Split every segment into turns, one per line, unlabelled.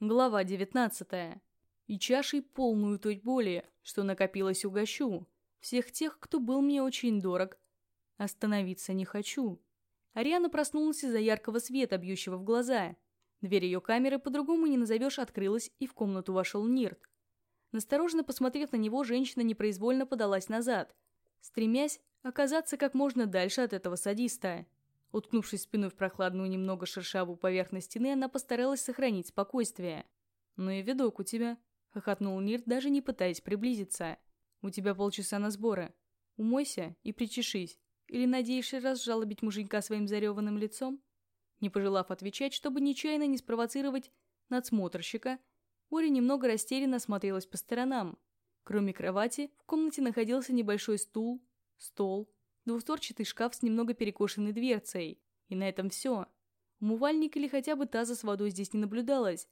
Глава 19. И чашей полную той боли, что накопилось угощу. Всех тех, кто был мне очень дорог. Остановиться не хочу. Ариана проснулась из-за яркого света, бьющего в глаза. Дверь ее камеры по-другому не назовешь открылась, и в комнату вошел Нирт. Настороженно посмотрев на него, женщина непроизвольно подалась назад, стремясь оказаться как можно дальше от этого садиста. Уткнувшись спиной в прохладную немного шершавую поверхность стены, она постаралась сохранить спокойствие. «Ну и видок у тебя», — хохотнул Нирт, даже не пытаясь приблизиться. «У тебя полчаса на сборы. Умойся и причешись. Или надеешься разжалобить муженька своим зареванным лицом?» Не пожелав отвечать, чтобы нечаянно не спровоцировать надсмотрщика, Ори немного растерянно смотрелась по сторонам. Кроме кровати, в комнате находился небольшой стул, стол, двустворчатый шкаф с немного перекошенной дверцей. И на этом все. Умывальник или хотя бы таза с водой здесь не наблюдалось.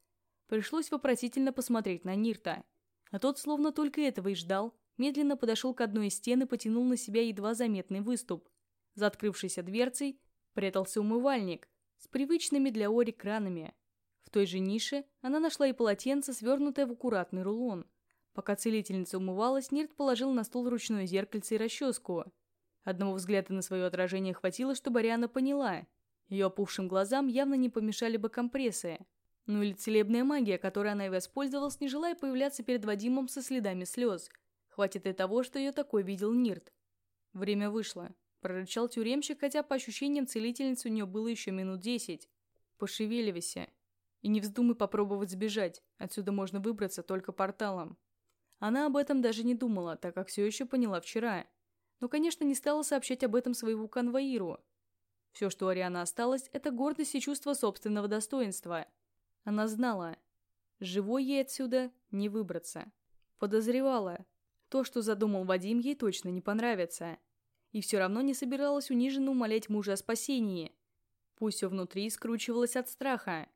Пришлось вопросительно посмотреть на Нирта. А тот, словно только этого и ждал, медленно подошел к одной из стен и потянул на себя едва заметный выступ. За открывшейся дверцей прятался умывальник с привычными для Ори кранами. В той же нише она нашла и полотенце, свернутое в аккуратный рулон. Пока целительница умывалась, Нирт положил на стол ручное зеркальце и расческу – Одного взгляда на свое отражение хватило, чтобы Ариана поняла. Ее опухшим глазам явно не помешали бы компрессы. Ну или целебная магия, которой она и воспользовалась, не желая появляться перед Вадимом со следами слез. Хватит и того, что ее такой видел Нирт. Время вышло. Прорычал тюремщик, хотя по ощущениям целительницы у нее было еще минут десять. Пошевеливайся. И не вздумай попробовать сбежать. Отсюда можно выбраться только порталом. Она об этом даже не думала, так как все еще поняла вчера но, конечно, не стала сообщать об этом своему конвоиру. Все, что у Арианы осталось, это гордость и чувство собственного достоинства. Она знала, живой ей отсюда не выбраться. Подозревала, то, что задумал Вадим, ей точно не понравится. И все равно не собиралась униженно умолять мужа о спасении. Пусть все внутри скручивалось от страха.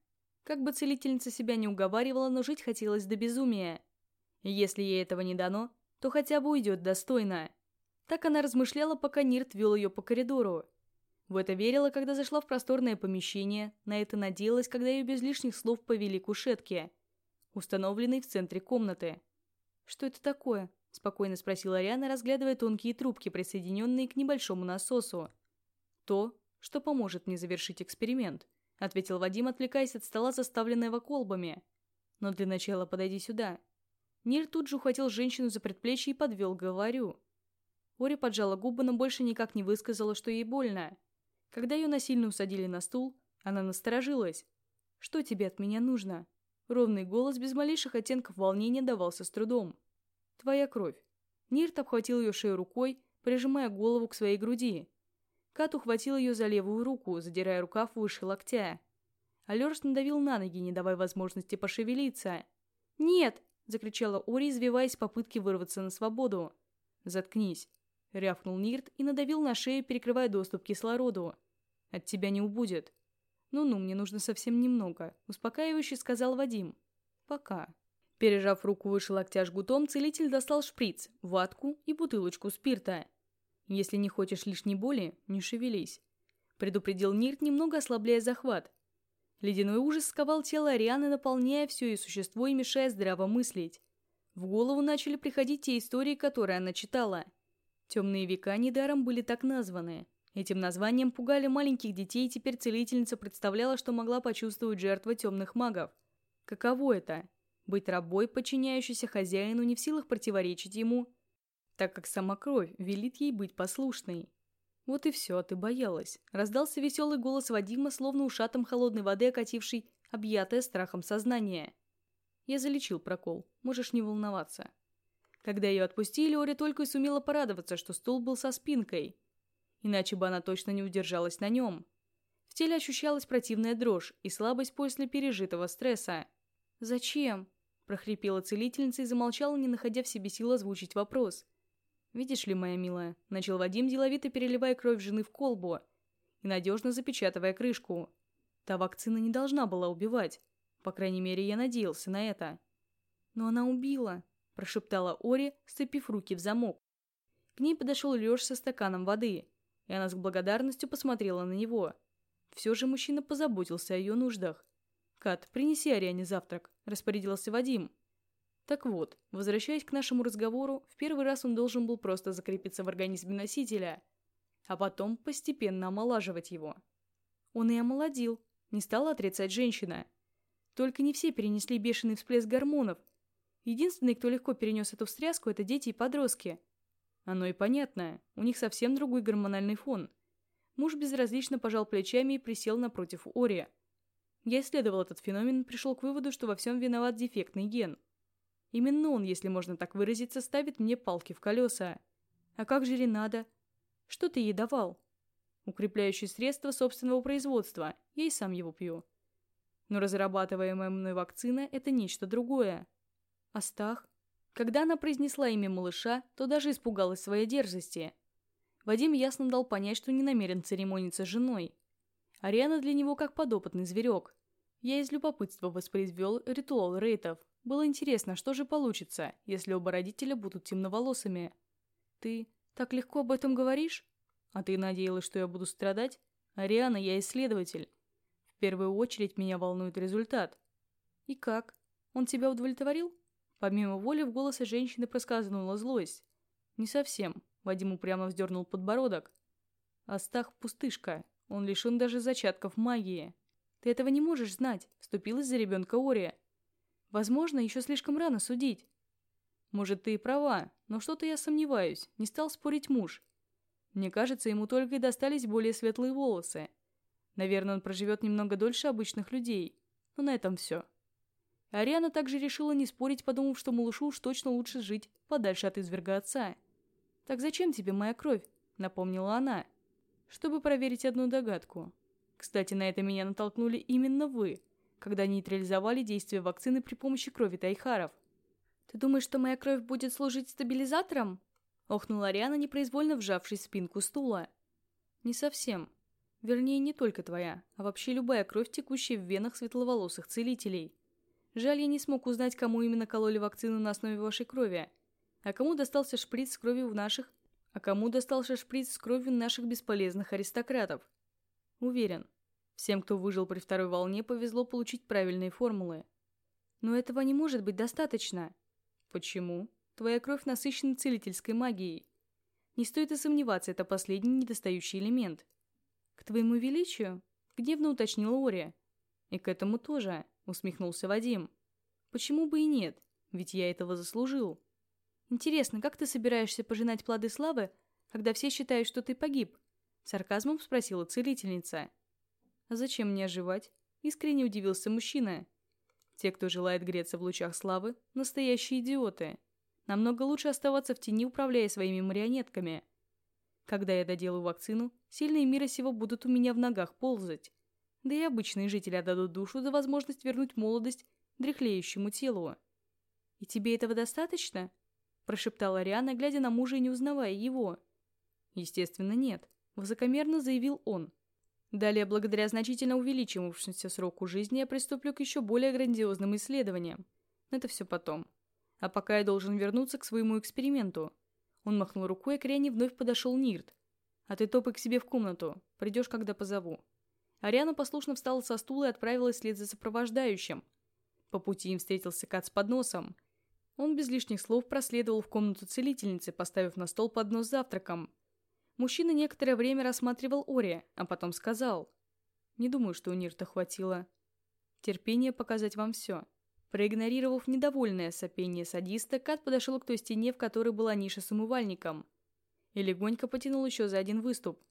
Как бы целительница себя не уговаривала, но жить хотелось до безумия. Если ей этого не дано, то хотя бы уйдет достойно. Так она размышляла, пока Нирт вел ее по коридору. В это верила, когда зашла в просторное помещение, на это надеялась, когда ее без лишних слов повели к кушетке, установленной в центре комнаты. «Что это такое?» – спокойно спросила Ариана, разглядывая тонкие трубки, присоединенные к небольшому насосу. «То, что поможет мне завершить эксперимент», – ответил Вадим, отвлекаясь от стола, заставленного колбами. «Но для начала подойди сюда». Нир тут же ухватил женщину за предплечье и подвел говорю. Ори поджала губы, но больше никак не высказала, что ей больно. Когда ее насильно усадили на стул, она насторожилась. «Что тебе от меня нужно?» Ровный голос без малейших оттенков волнения давался с трудом. «Твоя кровь». Нирт обхватил ее шею рукой, прижимая голову к своей груди. Кат ухватил ее за левую руку, задирая рукав выше локтя. Алерс надавил на ноги, не давая возможности пошевелиться. «Нет!» – закричала Ори, извиваясь в попытке вырваться на свободу. «Заткнись!» — рявкнул Нирт и надавил на шею, перекрывая доступ к кислороду. «От тебя не убудет». «Ну-ну, мне нужно совсем немного», — успокаивающе сказал Вадим. «Пока». Пережав руку выше локтя жгутом, целитель достал шприц, ватку и бутылочку спирта. «Если не хочешь лишней боли, не шевелись», — предупредил Нирт, немного ослабляя захват. Ледяной ужас сковал тело Арианы, наполняя все ее существо и мешая здраво мыслить. В голову начали приходить те истории, которые она читала — Темные века недаром были так названы. Этим названием пугали маленьких детей, и теперь целительница представляла, что могла почувствовать жертва темных магов. Каково это? Быть рабой, подчиняющейся хозяину, не в силах противоречить ему, так как сама кровь велит ей быть послушной. Вот и все, ты боялась. Раздался веселый голос Вадима, словно ушатом холодной воды окативший, объятое страхом сознание. Я залечил прокол, можешь не волноваться. Когда ее отпустили, Ори только и сумела порадоваться, что стул был со спинкой. Иначе бы она точно не удержалась на нем. В теле ощущалась противная дрожь и слабость после пережитого стресса. «Зачем?» – прохрипела целительница и замолчала, не находя в себе сил озвучить вопрос. «Видишь ли, моя милая», – начал Вадим, деловито переливая кровь жены в колбу и надежно запечатывая крышку. Та вакцина не должна была убивать. По крайней мере, я надеялся на это. «Но она убила», прошептала Ори, сцепив руки в замок. К ней подошел Лёш со стаканом воды, и она с благодарностью посмотрела на него. Все же мужчина позаботился о ее нуждах. «Кат, принеси Ариане завтрак», – распорядился Вадим. Так вот, возвращаясь к нашему разговору, в первый раз он должен был просто закрепиться в организме носителя, а потом постепенно омолаживать его. Он и омолодил, не стала отрицать женщина. Только не все перенесли бешеный всплеск гормонов. Единственный, кто легко перенес эту встряску, это дети и подростки. Оно и понятно, у них совсем другой гормональный фон. Муж безразлично пожал плечами и присел напротив Ори. Я исследовал этот феномен и пришел к выводу, что во всем виноват дефектный ген. Именно он, если можно так выразиться, ставит мне палки в колеса. А как же Ренада? Что ты ей давал? Укрепляющее средство собственного производства. Я и сам его пью. Но разрабатываемая мной вакцина – это нечто другое. Астах? Когда она произнесла имя малыша, то даже испугалась своей дерзости. Вадим ясно дал понять, что не намерен церемониться с женой. Ариана для него как подопытный зверек. Я из любопытства воспроизвел ритуал рейтов. Было интересно, что же получится, если оба родителя будут темноволосыми. Ты так легко об этом говоришь? А ты надеялась, что я буду страдать? Ариана, я исследователь. В первую очередь меня волнует результат. И как? Он тебя удовлетворил? Помимо воли в голосе женщины проскальзнула злость. Не совсем. Вадим упрямо вздернул подбородок. Астах пустышка. Он лишен даже зачатков магии. Ты этого не можешь знать, вступилась за ребенка Ория. Возможно, еще слишком рано судить. Может, ты и права, но что-то я сомневаюсь, не стал спорить муж. Мне кажется, ему только и достались более светлые волосы. Наверное, он проживет немного дольше обычных людей. Но на этом все. Ариана также решила не спорить, подумав, что малышу уж точно лучше жить подальше от изверга отца. «Так зачем тебе моя кровь?» — напомнила она. «Чтобы проверить одну догадку. Кстати, на это меня натолкнули именно вы, когда нейтрализовали действие вакцины при помощи крови тайхаров. «Ты думаешь, что моя кровь будет служить стабилизатором?» — охнула Ариана, непроизвольно вжавшись в спинку стула. «Не совсем. Вернее, не только твоя, а вообще любая кровь, текущая в венах светловолосых целителей. Жаль, я не смог узнать, кому именно кололи вакцину на основе вашей крови. А кому достался шприц с кровью в наших... А кому достался шприц с кровью наших бесполезных аристократов? Уверен, всем, кто выжил при второй волне, повезло получить правильные формулы. Но этого не может быть достаточно. Почему? Твоя кровь насыщена целительской магией. Не стоит и сомневаться, это последний недостающий элемент. К твоему величию? Гневно уточнила Ория. И к этому тоже, усмехнулся Вадим. Почему бы и нет? Ведь я этого заслужил. Интересно, как ты собираешься пожинать плоды славы, когда все считают, что ты погиб? Сарказмом спросила целительница. А зачем мне оживать? Искренне удивился мужчина. Те, кто желает греться в лучах славы, настоящие идиоты. Намного лучше оставаться в тени, управляя своими марионетками. Когда я доделаю вакцину, сильные мира сего будут у меня в ногах ползать. Да и обычные жители отдадут душу за возможность вернуть молодость дряхлеющему телу. «И тебе этого достаточно?» – прошептала Риана, глядя на мужа и не узнавая его. «Естественно, нет», – высокомерно заявил он. Далее, благодаря значительно увеличившемуся сроку жизни, я приступлю к еще более грандиозным исследованиям. Но это все потом. А пока я должен вернуться к своему эксперименту. Он махнул рукой, и к Рене вновь подошел Нирт. «А ты топай к себе в комнату. Придешь, когда позову». Ариана послушно встала со стула и отправилась вслед за сопровождающим. По пути им встретился Кат с подносом. Он без лишних слов проследовал в комнату целительницы, поставив на стол поднос с завтраком. Мужчина некоторое время рассматривал Ори, а потом сказал. «Не думаю, что у Нирта хватило. Терпение показать вам все». Проигнорировав недовольное сопение садиста, Кат подошел к той стене, в которой была ниша с умывальником. И легонько потянул еще за один выступ.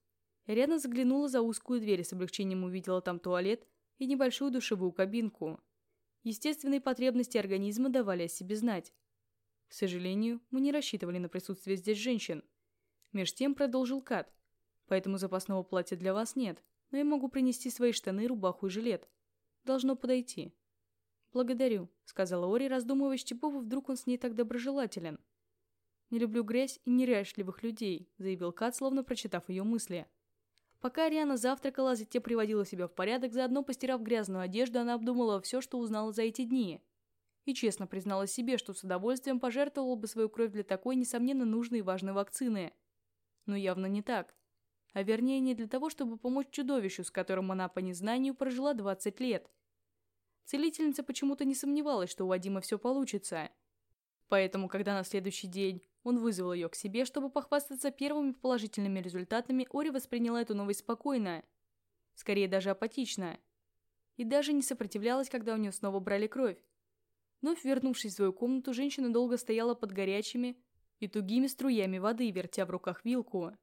Рядом заглянула за узкую дверь с облегчением увидела там туалет и небольшую душевую кабинку. Естественные потребности организма давали о себе знать. К сожалению, мы не рассчитывали на присутствие здесь женщин – Меж тем продолжил Кат. Поэтому запасного платья для вас нет, но я могу принести свои штаны, рубаху и жилет. Должно подойти. Благодарю, сказала Ори, раздумывая, с чего вдруг он с ней так доброжелателен. Не люблю грязь и неряшливых людей, заявил Кат, словно прочитав ее мысли. Пока Ариана завтракала, затем приводила себя в порядок, заодно постирав грязную одежду, она обдумала все, что узнала за эти дни. И честно призналась себе, что с удовольствием пожертвовала бы свою кровь для такой, несомненно, нужной и важной вакцины – но явно не так. А вернее, не для того, чтобы помочь чудовищу, с которым она по незнанию прожила 20 лет. Целительница почему-то не сомневалась, что у Вадима все получится. Поэтому, когда на следующий день он вызвал ее к себе, чтобы похвастаться первыми положительными результатами, Ори восприняла эту новость спокойно. Скорее даже апатично. И даже не сопротивлялась, когда у нее снова брали кровь. Вновь вернувшись в свою комнату, женщина долго стояла под горячими и тугими струями воды, вертя в руках вилку.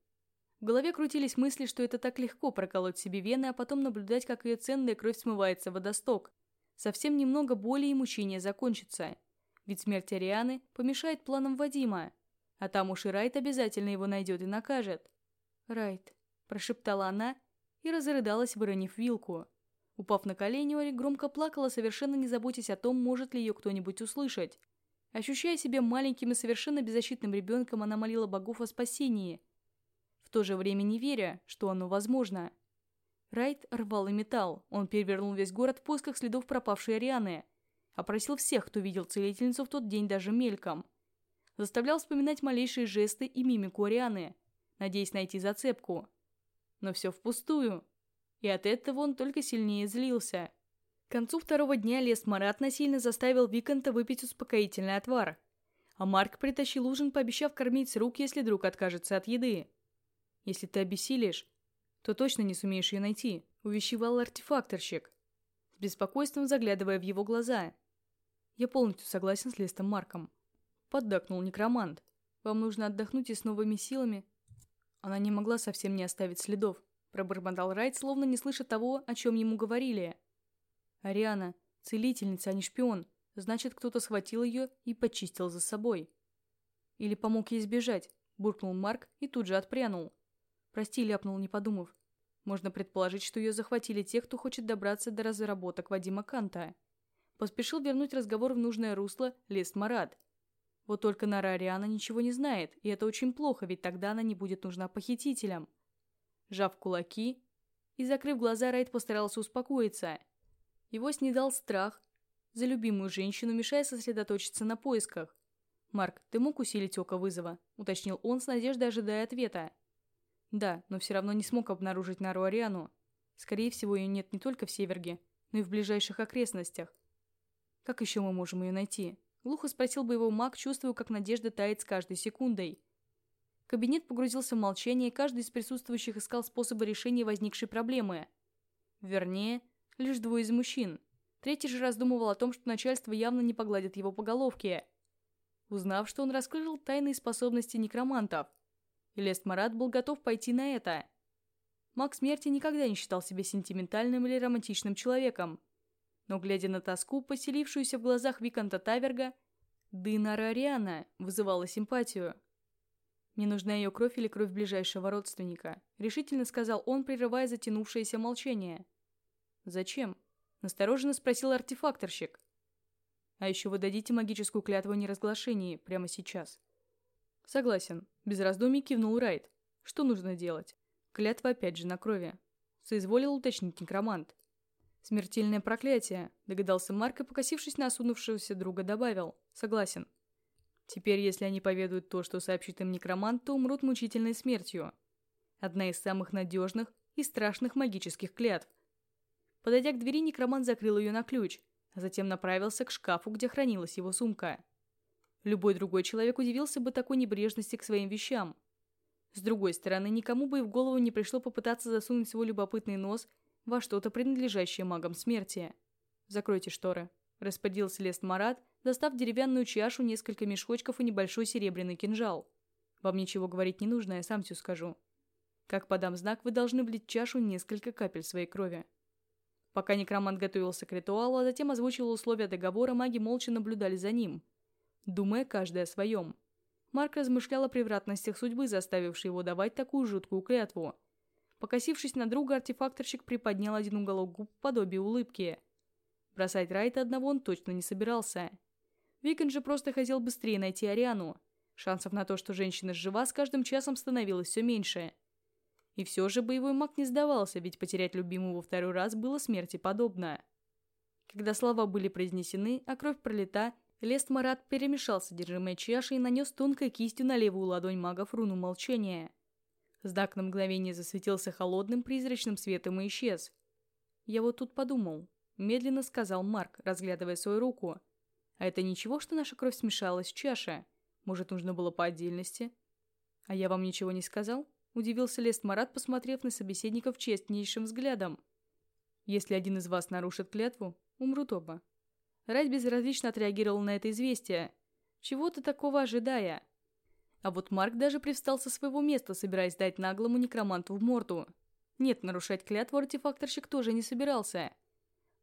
В голове крутились мысли, что это так легко проколоть себе вены, а потом наблюдать, как ее ценная кровь смывается в водосток. Совсем немного боли и мучения закончится. Ведь смерть Арианы помешает планам Вадима. А там уж и Райт обязательно его найдет и накажет. «Райт», – прошептала она и разрыдалась, выронив вилку. Упав на колени, Ори громко плакала, совершенно не заботясь о том, может ли ее кто-нибудь услышать. Ощущая себя маленьким и совершенно беззащитным ребенком, она молила богов о спасении. В то же время не веря, что оно возможно. Райт рвал и металл. Он перевернул весь город в поисках следов пропавшей Арианы. Опросил всех, кто видел целительницу в тот день даже мельком – заставлял вспоминать малейшие жесты и мимику Арианы, надеясь найти зацепку. Но все впустую. И от этого он только сильнее злился. К концу второго дня лес Марат насильно заставил Виконта выпить успокоительный отвар. А Марк притащил ужин, пообещав кормить с рук, если друг откажется от еды. «Если ты обессилишь, то точно не сумеешь ее найти», — увещевал артефакторщик, с беспокойством заглядывая в его глаза. «Я полностью согласен с Лестом Марком. — поддакнул некромант. «Вам нужно отдохнуть и с новыми силами». Она не могла совсем не оставить следов, пробормотал Райт, словно не слыша того, о чем ему говорили. «Ариана, целительница, а не шпион. Значит, кто-то схватил ее и почистил за собой». «Или помог ей сбежать», — буркнул Марк и тут же отпрянул. «Прости», — ляпнул, не подумав. Можно предположить, что ее захватили те, кто хочет добраться до разработок Вадима Канта. Поспешил вернуть разговор в нужное русло Лест Марат, вот только Нара Ариана ничего не знает, и это очень плохо, ведь тогда она не будет нужна похитителям. Жав кулаки и закрыв глаза, Райт постарался успокоиться. Его снедал страх за любимую женщину, мешая сосредоточиться на поисках. «Марк, ты мог усилить око вызова?» – уточнил он с надеждой, ожидая ответа. «Да, но все равно не смог обнаружить Нару Ариану. Скорее всего, ее нет не только в Северге, но и в ближайших окрестностях. Как еще мы можем ее найти?» Глухо спросил бы его маг, чувствуя, как надежда тает с каждой секундой. Кабинет погрузился в молчание, и каждый из присутствующих искал способы решения возникшей проблемы. Вернее, лишь двое из мужчин. Третий же раздумывал о том, что начальство явно не погладит его по головке. Узнав, что он раскрыл тайные способности некромантов, Лест Марат был готов пойти на это. Маг смерти никогда не считал себя сентиментальным или романтичным человеком – но, глядя на тоску, поселившуюся в глазах Виконта Таверга, Дынара Ариана вызывала симпатию. «Мне нужна ее кровь или кровь ближайшего родственника», — решительно сказал он, прерывая затянувшееся молчание. «Зачем?» — настороженно спросил артефакторщик. «А еще вы дадите магическую клятву о неразглашении прямо сейчас». «Согласен», — без раздумий кивнул Райт. «Что нужно делать?» «Клятва опять же на крови», — соизволил уточнить некромант. «Смертельное проклятие», — догадался Марк и, покосившись на осунувшегося друга, добавил. «Согласен. Теперь, если они поведают то, что сообщит им некромант, то умрут мучительной смертью. Одна из самых надежных и страшных магических клятв. Подойдя к двери, некромант закрыл ее на ключ, а затем направился к шкафу, где хранилась его сумка. Любой другой человек удивился бы такой небрежности к своим вещам. С другой стороны, никому бы и в голову не пришло попытаться засунуть свой любопытный нос во что-то принадлежащее магам смерти. «Закройте шторы», – распорядился Лест Марат, достав деревянную чашу, несколько мешочков и небольшой серебряный кинжал. «Вам ничего говорить не нужно, я сам все скажу. Как подам знак, вы должны влить в чашу несколько капель своей крови». Пока некромант готовился к ритуалу, а затем озвучивал условия договора, маги молча наблюдали за ним, думая каждый о своем. Марк размышлял о превратностях судьбы, заставившей его давать такую жуткую клятву – Покосившись на друга, артефакторщик приподнял один уголок губ в подобие улыбки. Бросать Райта одного он точно не собирался. Викон же просто хотел быстрее найти Ариану. Шансов на то, что женщина жива, с каждым часом становилось все меньше. И все же боевой маг не сдавался, ведь потерять любимого во второй раз было смерти подобно. Когда слова были произнесены, а кровь пролита, Лест Марат перемешал содержимое чаши и нанес тонкой кистью на левую ладонь мага руну молчания. Знак на мгновение засветился холодным призрачным светом и исчез. Я вот тут подумал. — медленно сказал Марк, разглядывая свою руку. «А это ничего, что наша кровь смешалась в чаше? Может, нужно было по отдельности?» «А я вам ничего не сказал?» — удивился Лест Марат, посмотрев на собеседников честнейшим взглядом. «Если один из вас нарушит клятву, умрут оба». Райт безразлично отреагировал на это известие, чего-то такого ожидая. А вот Марк даже привстал со своего места, собираясь дать наглому некроманту в морду. Нет, нарушать клятву артефакторщик тоже не собирался.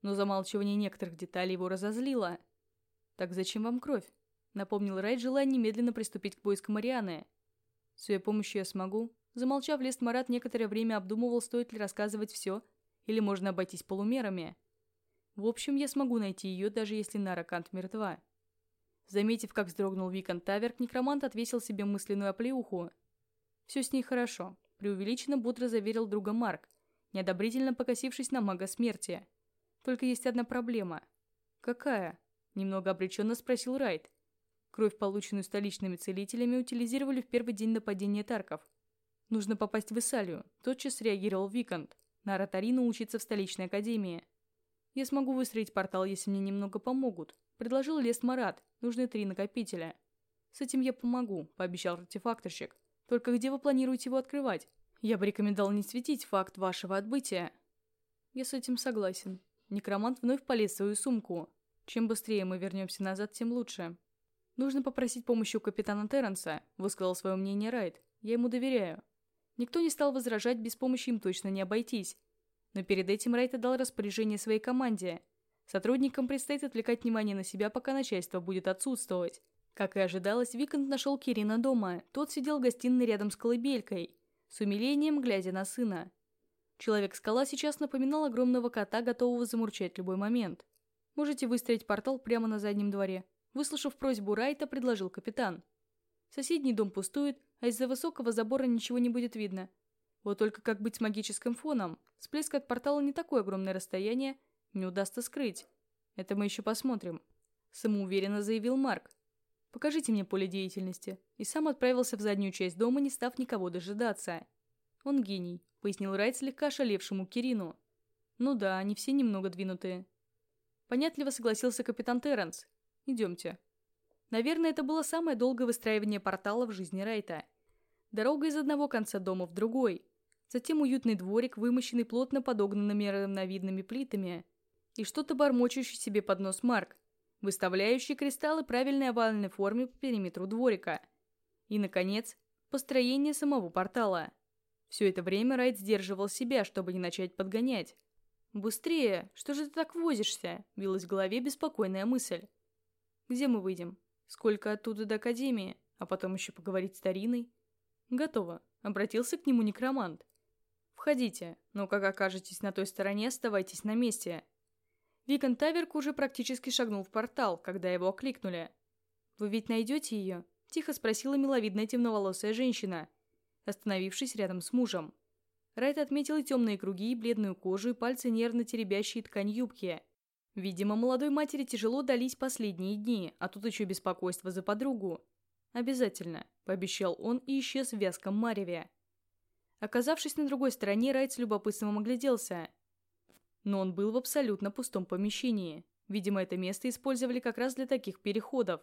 Но замалчивание некоторых деталей его разозлило. «Так зачем вам кровь?» Напомнил Райт, желая немедленно приступить к поиску Марианы. «С ее помощью я смогу». Замолчав, Лест Марат некоторое время обдумывал, стоит ли рассказывать все, или можно обойтись полумерами. В общем, я смогу найти ее, даже если Нара Кант мертва. Заметив, как вздрогнул Викон Таверк, некромант отвесил себе мысленную оплеуху. «Все с ней хорошо преувеличенно бодро заверил друга Марк, неодобрительно покосившись на мага смерти. «Только есть одна проблема». «Какая?» – немного обреченно спросил Райт. Кровь, полученную столичными целителями, утилизировали в первый день нападения Тарков. «Нужно попасть в Исалию», – тотчас реагировал Викант. «На Ротарину учиться в столичной академии». «Я смогу выстроить портал, если мне немного помогут», – предложил Лест Марат. «Нужны три накопителя». «С этим я помогу», – пообещал артефакторщик. Только где вы планируете его открывать? Я бы рекомендовал не светить факт вашего отбытия. Я с этим согласен. Некромант вновь полез в свою сумку. Чем быстрее мы вернемся назад, тем лучше. Нужно попросить помощи у капитана Терренса, высказал свое мнение Райт. Я ему доверяю. Никто не стал возражать, без помощи им точно не обойтись. Но перед этим Райт отдал распоряжение своей команде. Сотрудникам предстоит отвлекать внимание на себя, пока начальство будет отсутствовать. Как и ожидалось, Викант нашел Кирина дома. Тот сидел в гостиной рядом с колыбелькой, с умилением глядя на сына. Человек-скала сейчас напоминал огромного кота, готового замурчать любой момент. «Можете выстроить портал прямо на заднем дворе», выслушав просьбу Райта, предложил капитан. «Соседний дом пустует, а из-за высокого забора ничего не будет видно. Вот только как быть с магическим фоном? Всплеск от портала не такое огромное расстояние, не удастся скрыть. Это мы еще посмотрим», самоуверенно заявил Марк, Покажите мне поле деятельности. И сам отправился в заднюю часть дома, не став никого дожидаться. Он гений, пояснил Райт слегка шалевшему Кирину. Ну да, они все немного двинутые. Понятливо согласился капитан Терренс. Идемте. Наверное, это было самое долгое выстраивание портала в жизни Райта. Дорога из одного конца дома в другой. Затем уютный дворик, вымощенный плотно подогнанными равновидными плитами. И что-то бормочущий себе под нос Марк, выставляющий кристаллы правильной овальной форме по периметру дворика. И, наконец, построение самого портала. Все это время Райт сдерживал себя, чтобы не начать подгонять. «Быстрее! Что же ты так возишься?» – билась в голове беспокойная мысль. «Где мы выйдем? Сколько оттуда до Академии? А потом еще поговорить с Тариной?» «Готово», – обратился к нему некромант. «Входите, но как окажетесь на той стороне, оставайтесь на месте. Викон Таверк уже практически шагнул в портал, когда его окликнули. «Вы ведь найдете ее?» – тихо спросила миловидная темноволосая женщина, остановившись рядом с мужем. Райт отметил темные круги, и бледную кожу, и пальцы нервно теребящие ткань юбки. Видимо, молодой матери тяжело дались последние дни, а тут еще беспокойство за подругу. «Обязательно», – пообещал он и исчез в вязком мареве. Оказавшись на другой стороне, Райт с любопытством огляделся – но он был в абсолютно пустом помещении. Видимо, это место использовали как раз для таких переходов.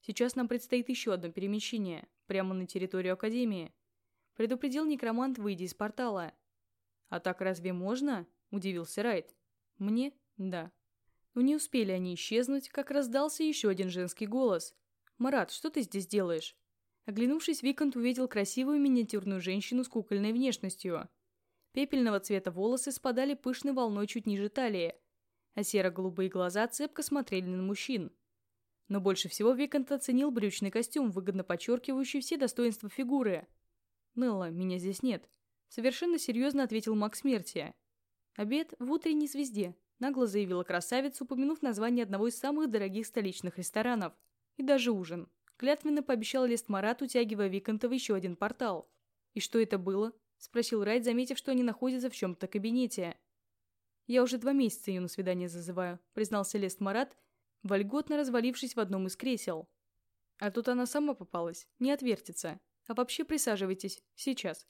Сейчас нам предстоит еще одно перемещение, прямо на территорию Академии. Предупредил некромант, выйдя из портала. «А так разве можно?» – удивился Райт. «Мне? Да». Но не успели они исчезнуть, как раздался еще один женский голос. «Марат, что ты здесь делаешь?» Оглянувшись, Викант увидел красивую миниатюрную женщину с кукольной внешностью. Пепельного цвета волосы спадали пышной волной чуть ниже талии, а серо-голубые глаза цепко смотрели на мужчин. Но больше всего Викант оценил брючный костюм, выгодно подчеркивающий все достоинства фигуры. «Нелла, меня здесь нет», — совершенно серьезно ответил маг смерти. «Обед в утренней звезде», — нагло заявила красавица, упомянув название одного из самых дорогих столичных ресторанов. И даже ужин. Клятвенно пообещал Лест Марат, утягивая Виканта в еще один портал. И что это было? — спросил Райт, заметив, что они находятся в чем-то кабинете. «Я уже два месяца ее на свидание зазываю», — признался Лест Марат, вольготно развалившись в одном из кресел. А тут она сама попалась, не отвертится. А вообще присаживайтесь, сейчас.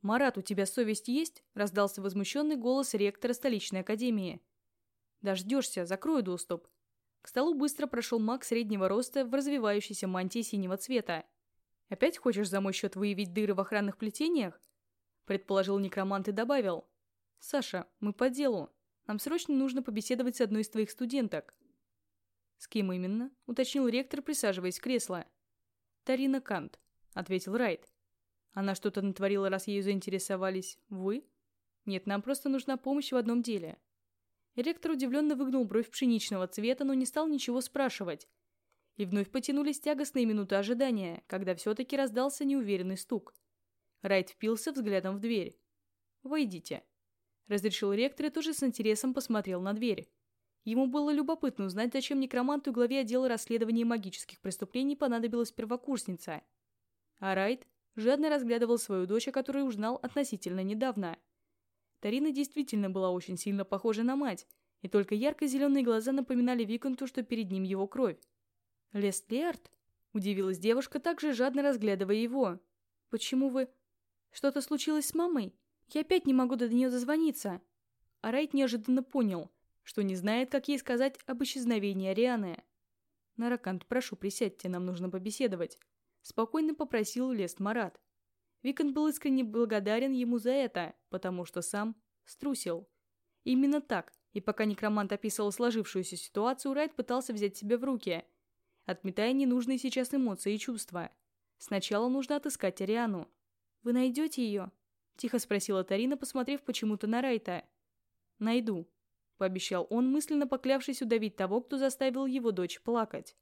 «Марат, у тебя совесть есть?» — раздался возмущенный голос ректора столичной академии. Дождешься, закрою доступ. К столу быстро прошел маг среднего роста в развивающейся мантии синего цвета. «Опять хочешь за мой счет выявить дыры в охранных плетениях?» Предположил некромант и добавил. «Саша, мы по делу. Нам срочно нужно побеседовать с одной из твоих студенток». «С кем именно?» — уточнил ректор, присаживаясь в кресло. «Тарина Кант», — ответил Райт. «Она что-то натворила, раз ею заинтересовались. Вы?» «Нет, нам просто нужна помощь в одном деле». Ректор удивленно выгнул бровь пшеничного цвета, но не стал ничего спрашивать. И вновь потянулись тягостные минуты ожидания, когда все-таки раздался неуверенный стук. Райт впился взглядом в дверь. «Войдите», — разрешил ректор и тоже с интересом посмотрел на дверь. Ему было любопытно узнать, зачем некроманту главе отдела расследования магических преступлений понадобилась первокурсница. А Райт жадно разглядывал свою дочь, о которой узнал относительно недавно — Тарина действительно была очень сильно похожа на мать, и только ярко-зеленые глаза напоминали Виконту, что перед ним его кровь. «Лестлиард?» – удивилась девушка, также жадно разглядывая его. «Почему вы...» «Что-то случилось с мамой? Я опять не могу до нее дозвониться». А Райт неожиданно понял, что не знает, как ей сказать об исчезновении Арианы. «Наракант, прошу, присядьте, нам нужно побеседовать», – спокойно попросил Лест Марат. Викон был искренне благодарен ему за это, потому что сам струсил. Именно так, и пока некромант описывал сложившуюся ситуацию, Райт пытался взять себя в руки, отметая ненужные сейчас эмоции и чувства. Сначала нужно отыскать Ариану. «Вы найдете ее?» – тихо спросила Тарина, посмотрев почему-то на Райта. «Найду», – пообещал он, мысленно поклявшись удавить того, кто заставил его дочь плакать.